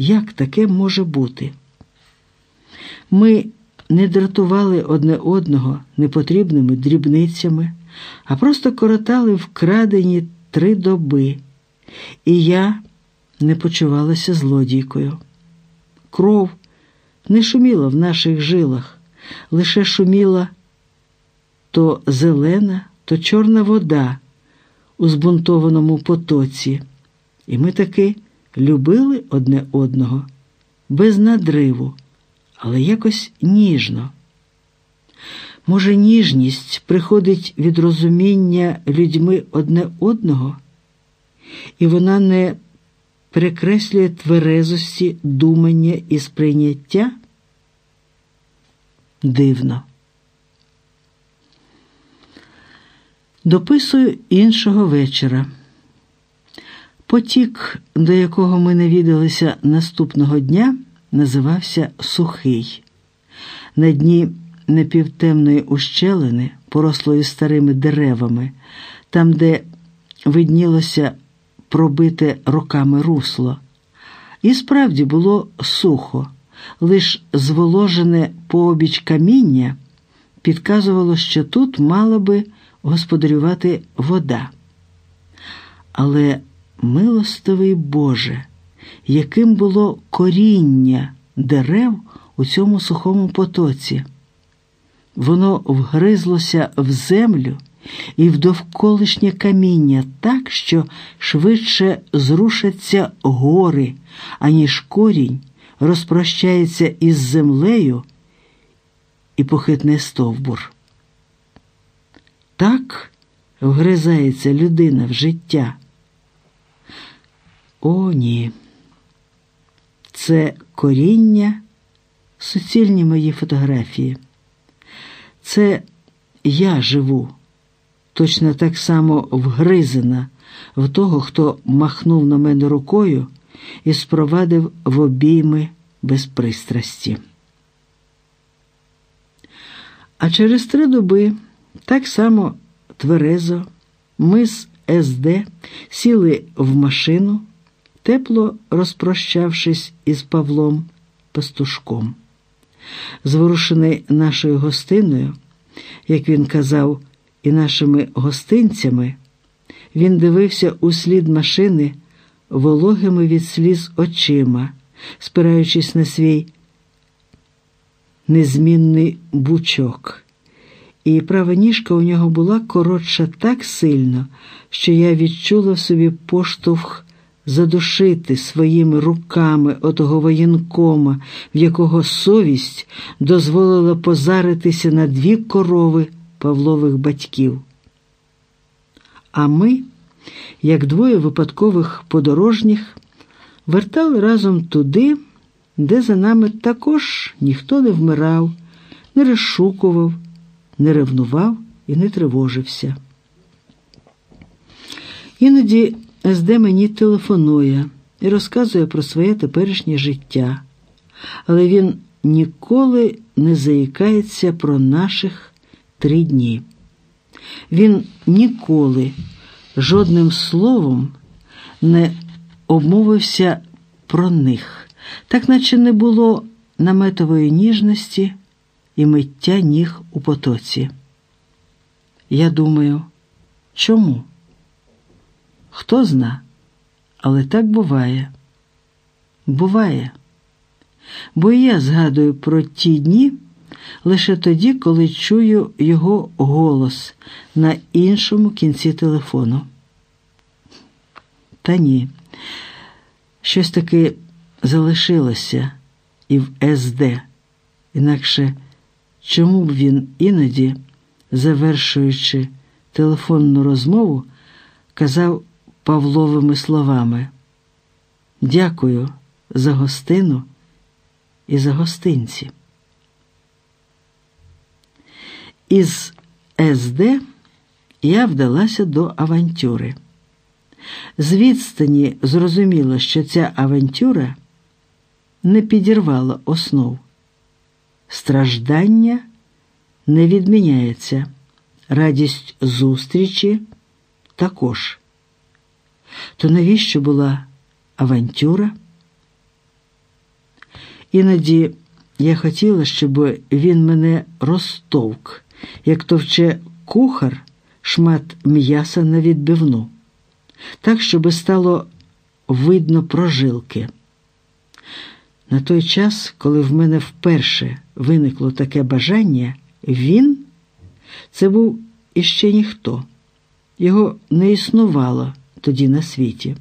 Як таке може бути? Ми не дратували одне одного непотрібними дрібницями, а просто коротали вкрадені три доби, і я не почувалася злодійкою. Кров не шуміла в наших жилах, лише шуміла то зелена, то чорна вода у збунтованому потоці, і ми таки любили одне одного без надриву, але якось ніжно. Може, ніжність приходить від розуміння людьми одне одного, і вона не перекреслює тверезості думання і сприйняття? Дивно. Дописую іншого вечора. Потік, до якого ми навідалися наступного дня, називався Сухий. На дні напівтемної ущелини, порослої старими деревами, там, де виднілося пробите роками русло. І справді було сухо, лиш зволожене пообіч каміння підказувало, що тут мала би господарювати вода. Але милостивий Боже, яким було коріння дерев у цьому сухому потоці. Воно вгризлося в землю і в довколишнє каміння так, що швидше зрушаться гори, аніж корінь розпрощається із землею і похитне стовбур. Так вгризається людина в життя. О, ні. Це коріння, суцільні мої фотографії. Це я живу, точно так само вгризена в того, хто махнув на мене рукою і спровадив в обійми без пристрасті. А через три доби так само тверезо ми з СД сіли в машину тепло розпрощавшись із Павлом Пастушком. Зворушений нашою гостиною, як він казав, і нашими гостинцями, він дивився у слід машини вологими від сліз очима, спираючись на свій незмінний бучок. І права ніжка у нього була коротша так сильно, що я відчула в собі поштовх задушити своїми руками отого воєнкома, в якого совість дозволила позаритися на дві корови Павлових батьків. А ми, як двоє випадкових подорожніх, вертали разом туди, де за нами також ніхто не вмирав, не розшукував, не ревнував і не тривожився. Іноді СД мені телефонує і розказує про своє теперішнє життя, але він ніколи не заїкається про наших три дні. Він ніколи жодним словом не обмовився про них, так наче не було наметової ніжності і миття ніг у потоці. Я думаю, чому? Хто зна, але так буває. Буває. Бо я згадую про ті дні лише тоді, коли чую його голос на іншому кінці телефону. Та ні, щось таки залишилося і в СД. Інакше чому б він іноді, завершуючи телефонну розмову, казав Павловими словами. Дякую за гостину і за гостинці. Із СД я вдалася до авантюри. З відстані зрозуміло, що ця авантюра не підірвала основ. Страждання не відміняється, радість зустрічі також. То навіщо була авантюра? Іноді я хотіла, щоб він мене розтовк, як товче кухар шмат м'яса на відбивну, так, щоб стало видно прожилки. На той час, коли в мене вперше виникло таке бажання, він це був іще ніхто, його не існувало тоді на світі.